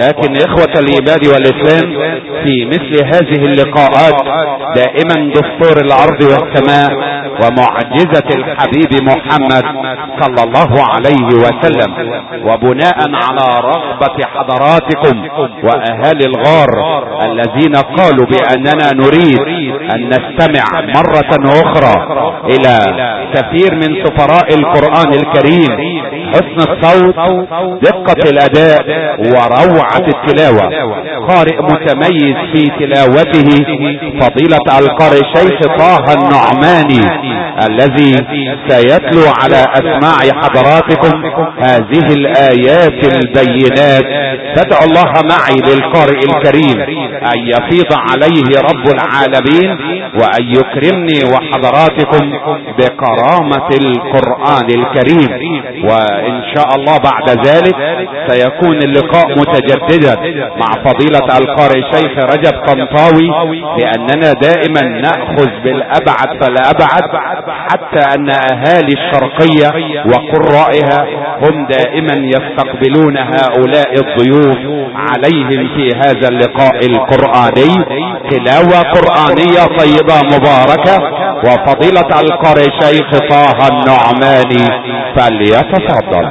لكن إخوة العباد والإسلام في مثل هذه اللقاءات دائما دستور الأرض والسماء ومعجزة الحبيب محمد صلى الله عليه وسلم وبناء على رغبة حضراتكم وأهالي الغار الذين قالوا بأننا نريد أن نستمع مرة أخرى إلى كثير من سفراء القرآن الكريم حسن الصوت دقة الأداء وروعة التلاوة. قارئ متميز في تلاوته فضيلة القارئ شيخ طه النعماني. الذي سيتلو على أسماع حضراتكم هذه الآيات البينات. فادعوا الله معي للقارئ الكريم أن يفيض عليه رب العالمين وأن يكرمني وحضراتكم بكرامة القرآن الكريم. وإن شاء الله بعد ذلك سيكون اللقاء متجددا مع فضيلة القارئ شيخ رجب طنطاوي لأننا دائما نأخذ بالأبعد فالأبعد حتى أن أهالي الشرقية وقرائها هم دائما يستقبلون هؤلاء الضيوف عليهم في هذا اللقاء القرآني. تلاوة قرآنية طيبة مباركة. وفضيلة القارئ شيخ طه النعماني فليتفضل.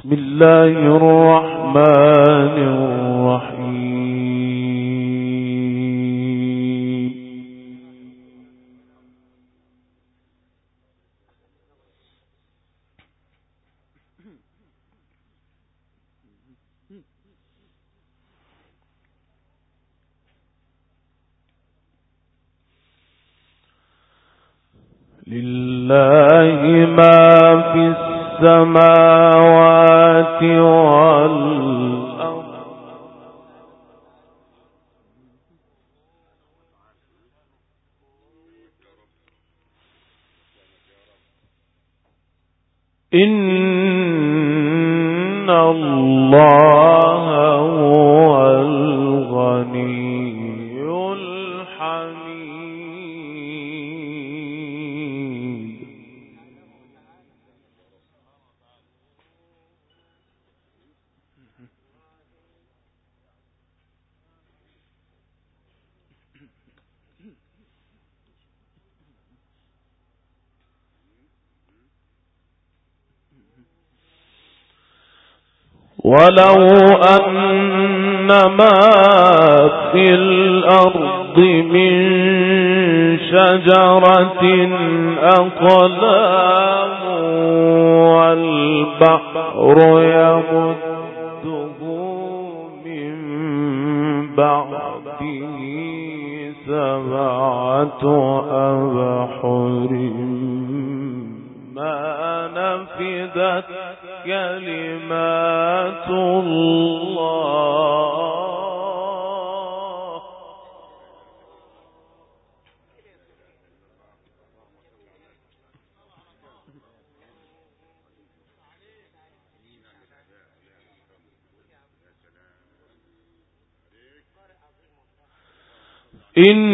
بسم الله الرحمن الرحيم. لله ما في السماوات والأرض. ولو أن ما في الأرض من شجرة أقلام والبحر إن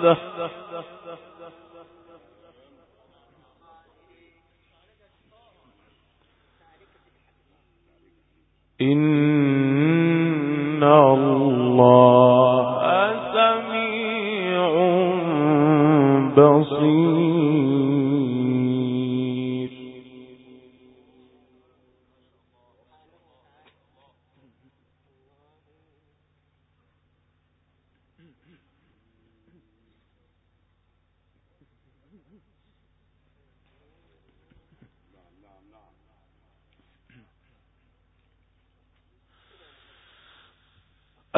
إلا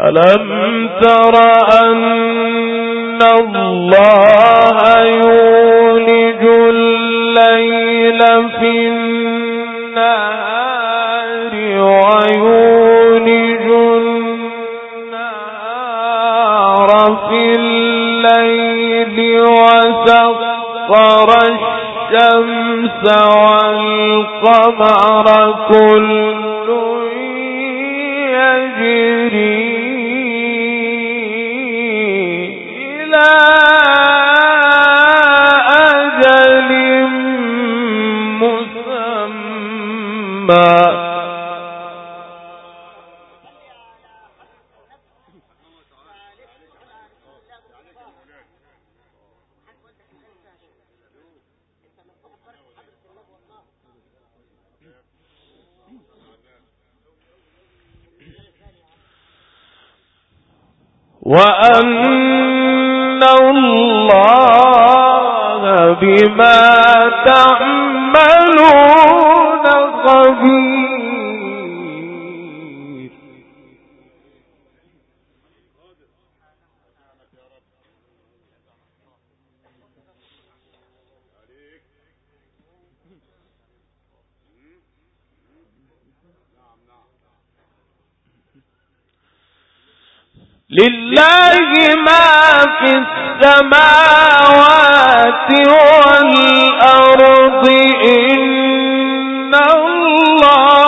ألم تر أن الله يولج الليل في النهار ويولج النهار في الليل وسخر الشمس والقمر كل يجري مسمى وأن الله بما تعملون لله ما في السماوات والأرض إن الله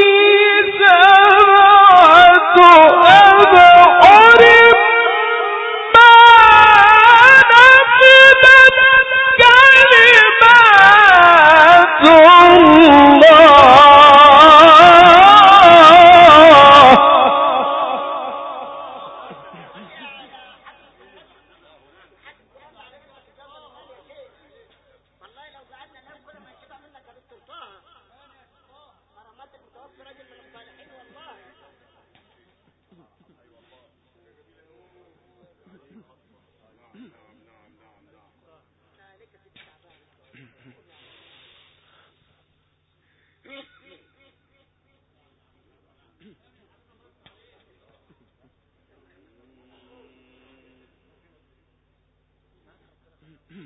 يا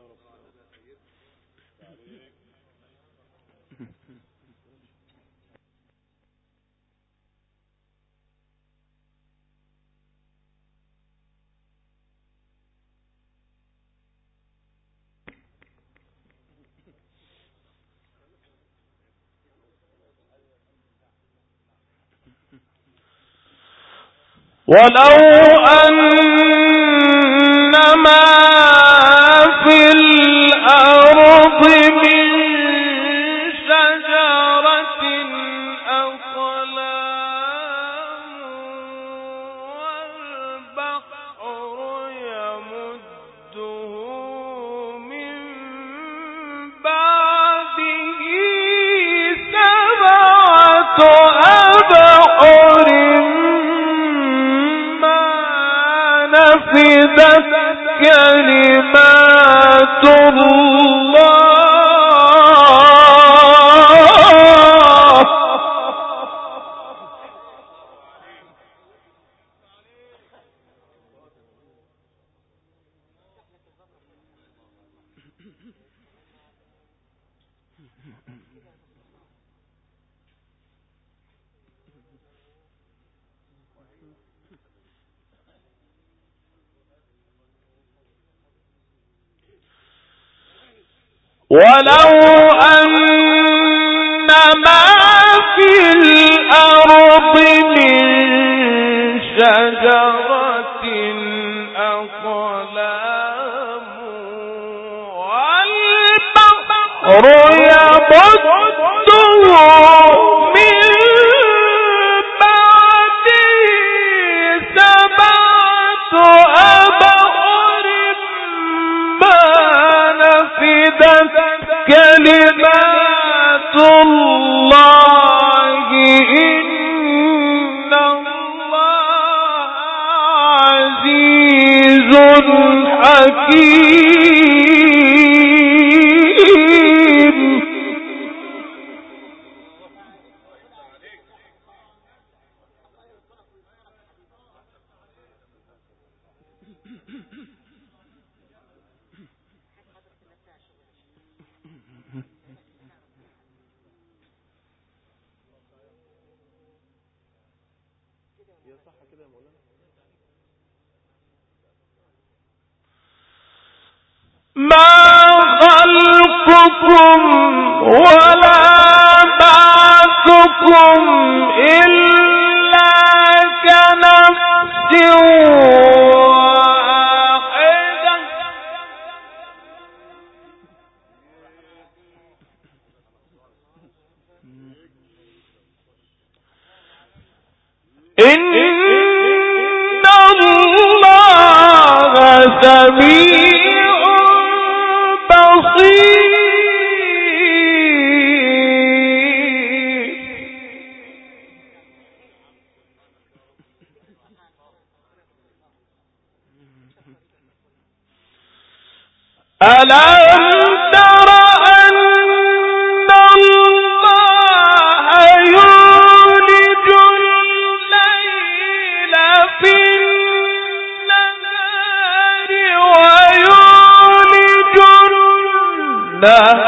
رب. ولو أنما كلمات الله ولا هي صح كده يا مولانا. ما خلقكم ولا بعثكم إلا كنفس نبی الله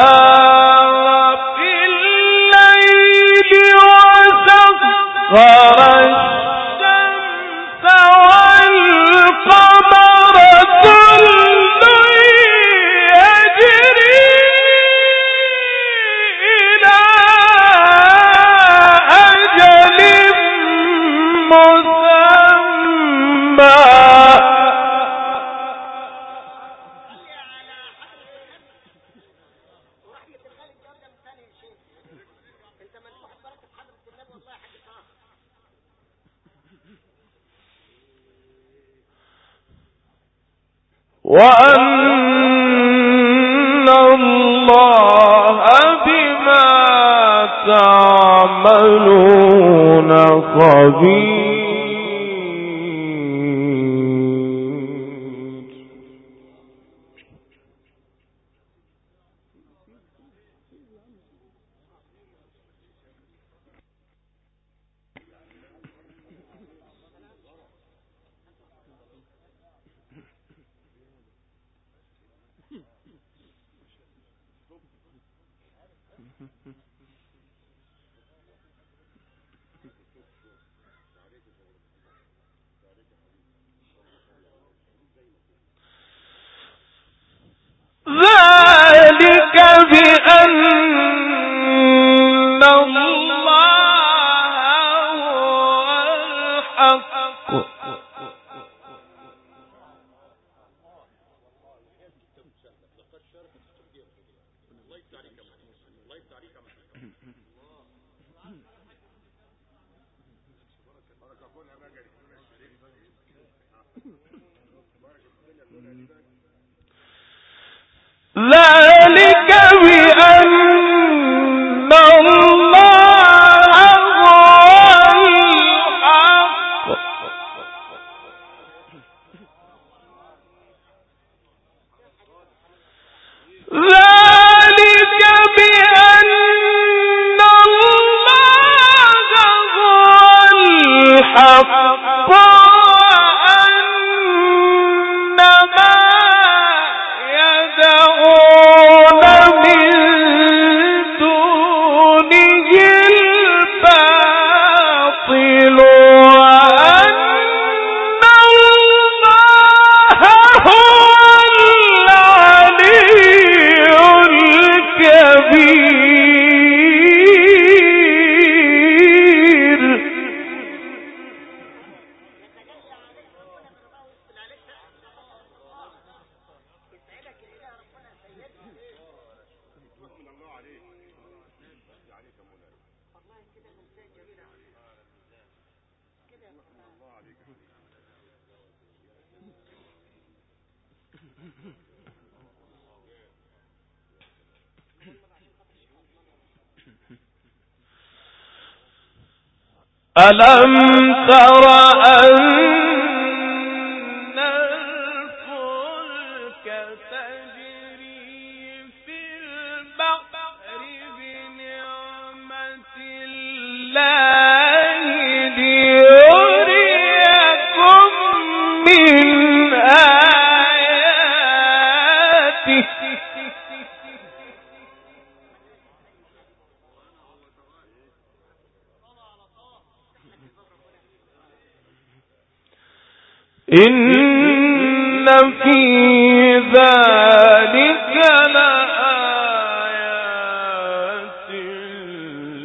ألم تر أن إن في ذلك لآيات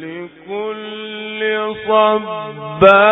لكل صبار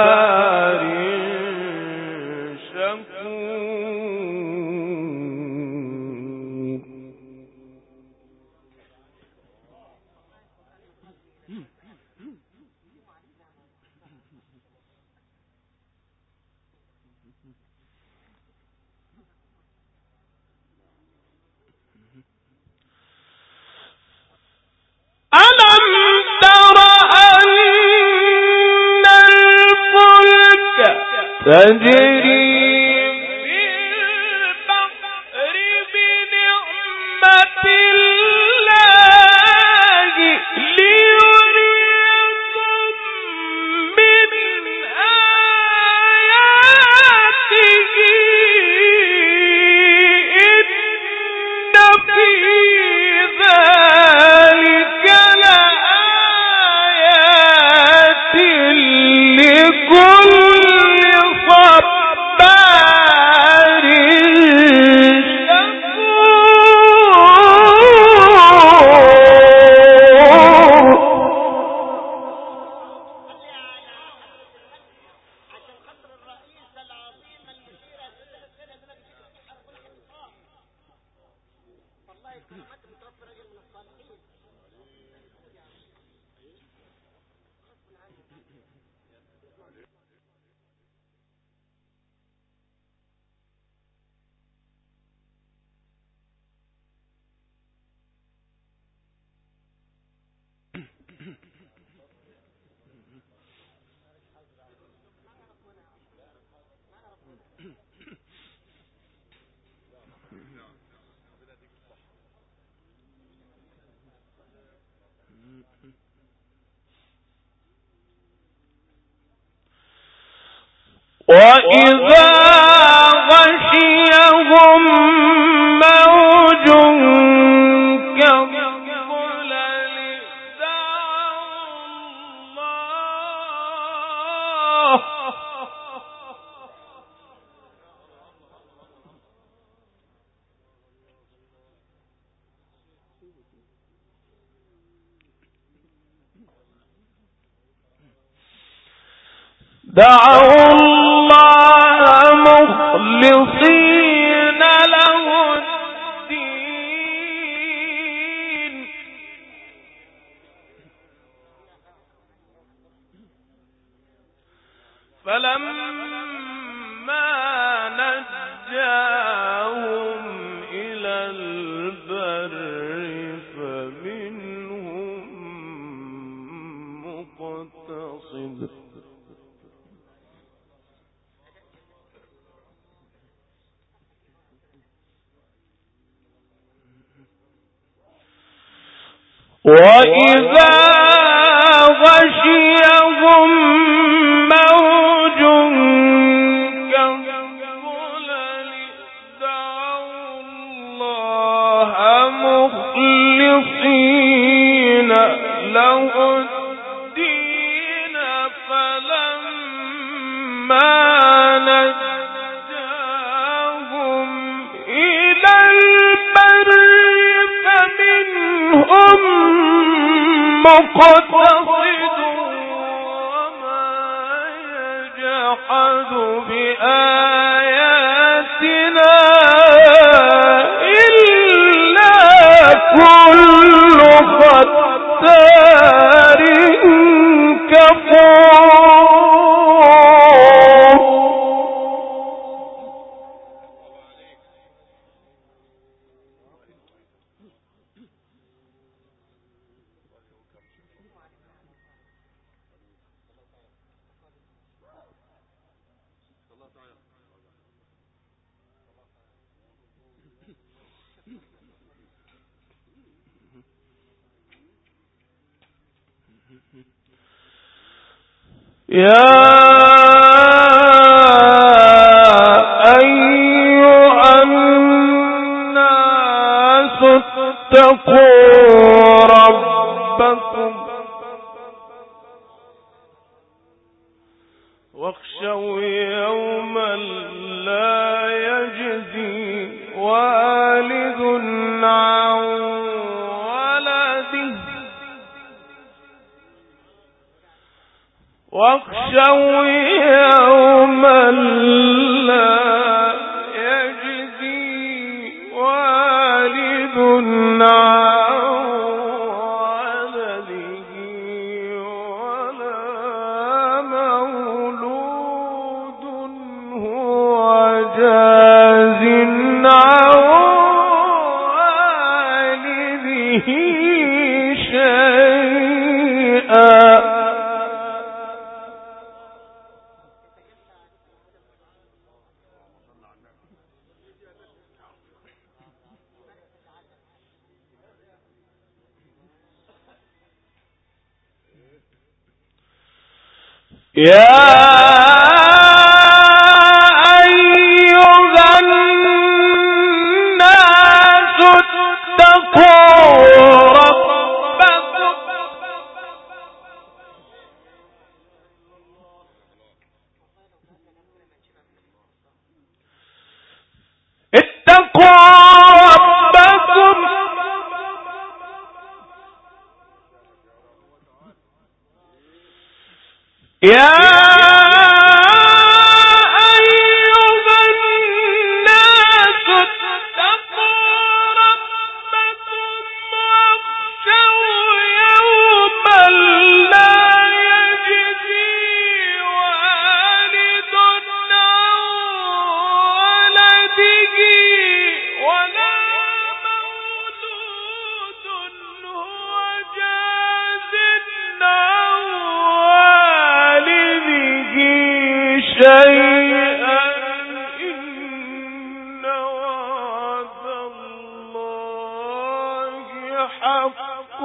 وإذا وإذا غشيهم مقتصد وما يجحد بآياتنا إلا كل فتار كفور. يا Yeah.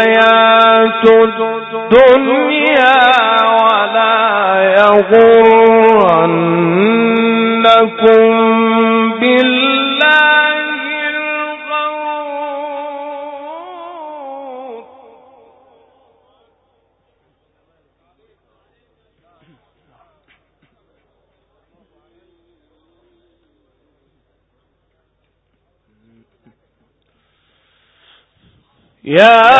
الحياة الدنيا ولا يغرنكم بالله الغرور. يا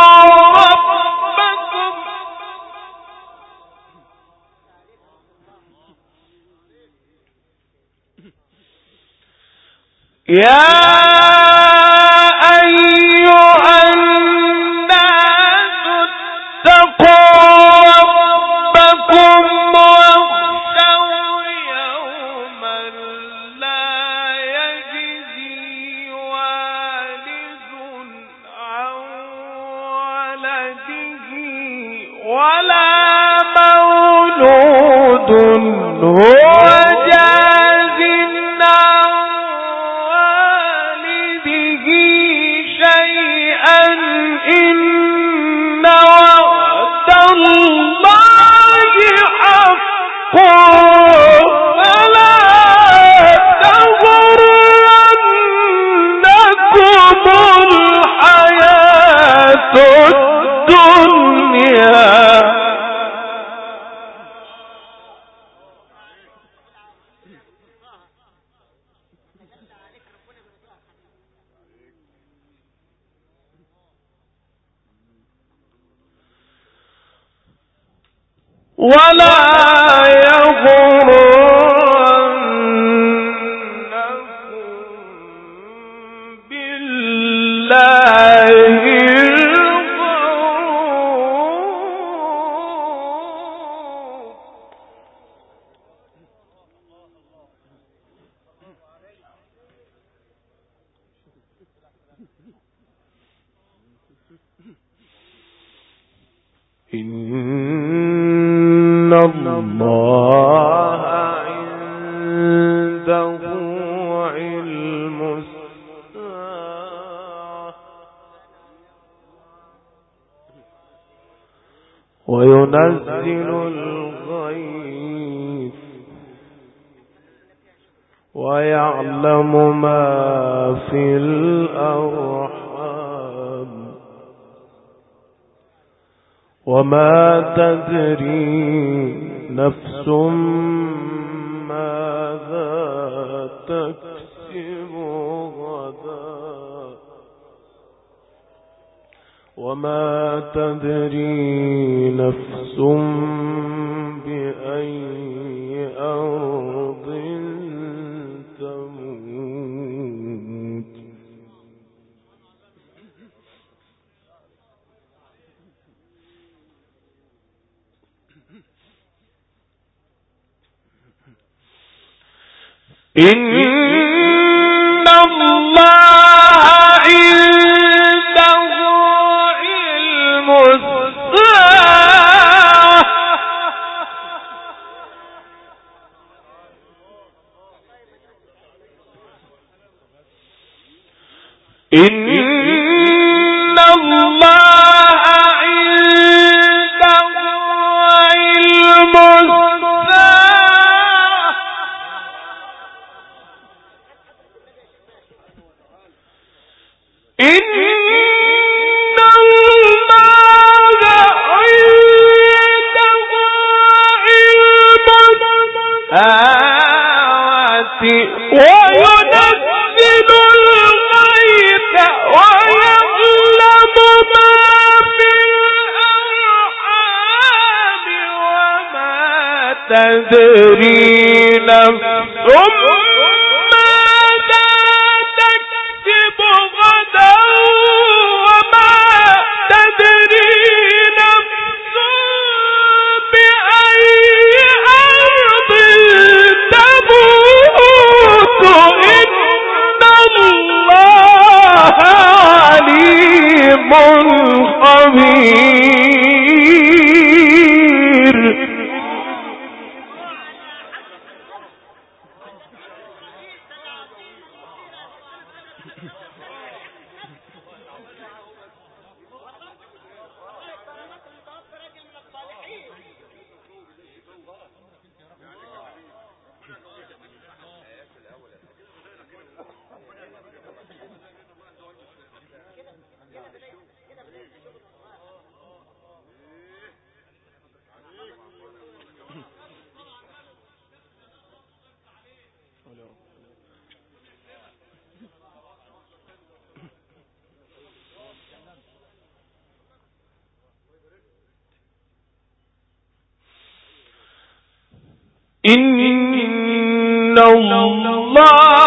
Yeah. Well وما تدري نفس ماذا تكسب غدا. وما تدري نفس ماذا إن الله تدري نفس إن الله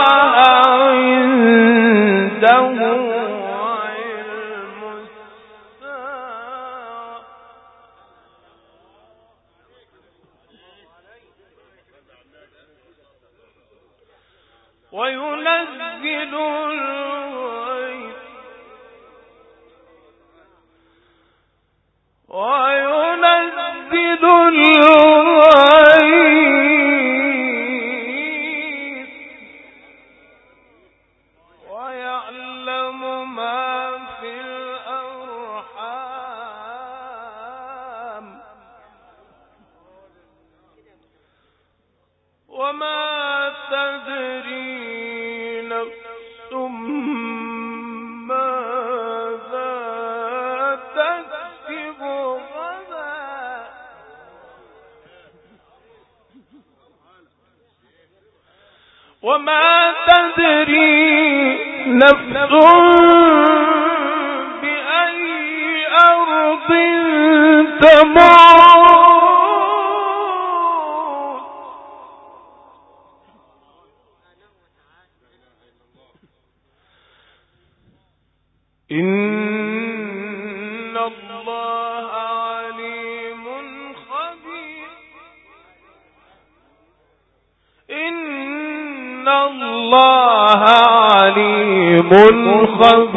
وما تدري نفس بأي أرض تموت. المنخفض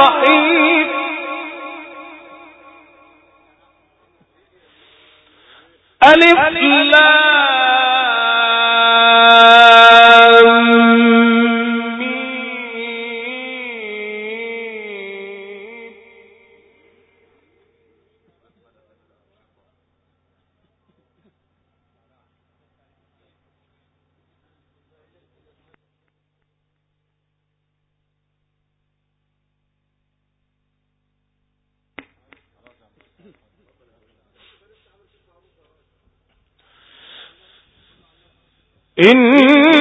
إن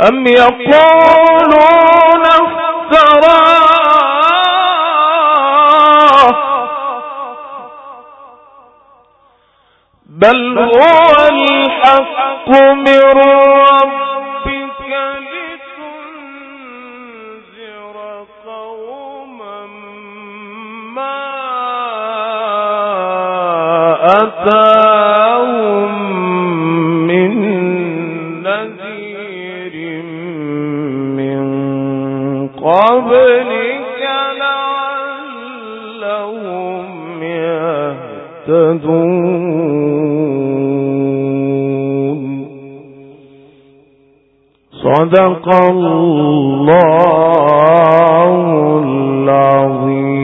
أم يقولون افتراه بل هو صدق الله العظيم.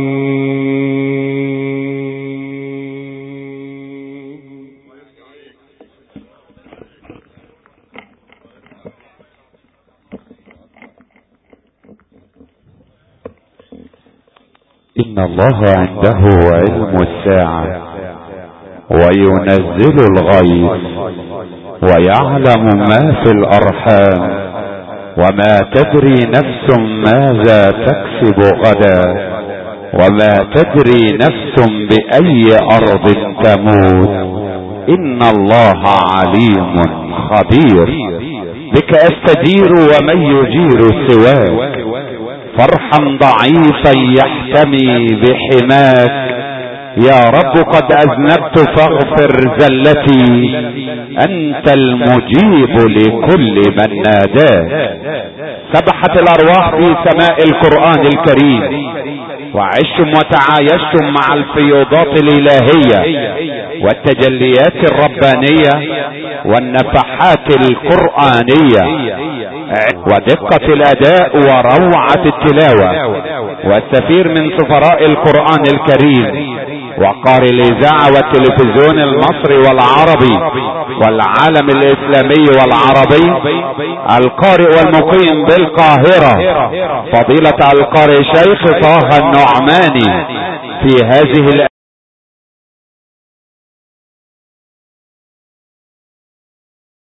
إن الله عنده علم الساعة وينزل الغيث ويعلم ما في الأرحام. وما تدري نفس ماذا تكسب غدا وما تدري نفس بأي أرض تموت إن الله عليم خبير بك أستجير ومن يجير سواك فرحا ضعيفا يحتمي بحماك يا رب قد أذنبت فاغفر زلتي. أنت المجيب لكل من ناداك سبحت الأرواح في سماء القرآن الكريم. وعشتم وتعايشتم مع الفيوضات الإلهية والتجليات الربانية والنفحات القرآنية. ودقة الأداء وروعة التلاوة. والسفير من سفراء القرآن الكريم. وقارئ الاذاعة والتلفزيون المصري والعربي والعالم الإسلامي والعربي القارئ والمقيم بالقاهرة فضيلة القارئ شيخ طه النعماني في هذه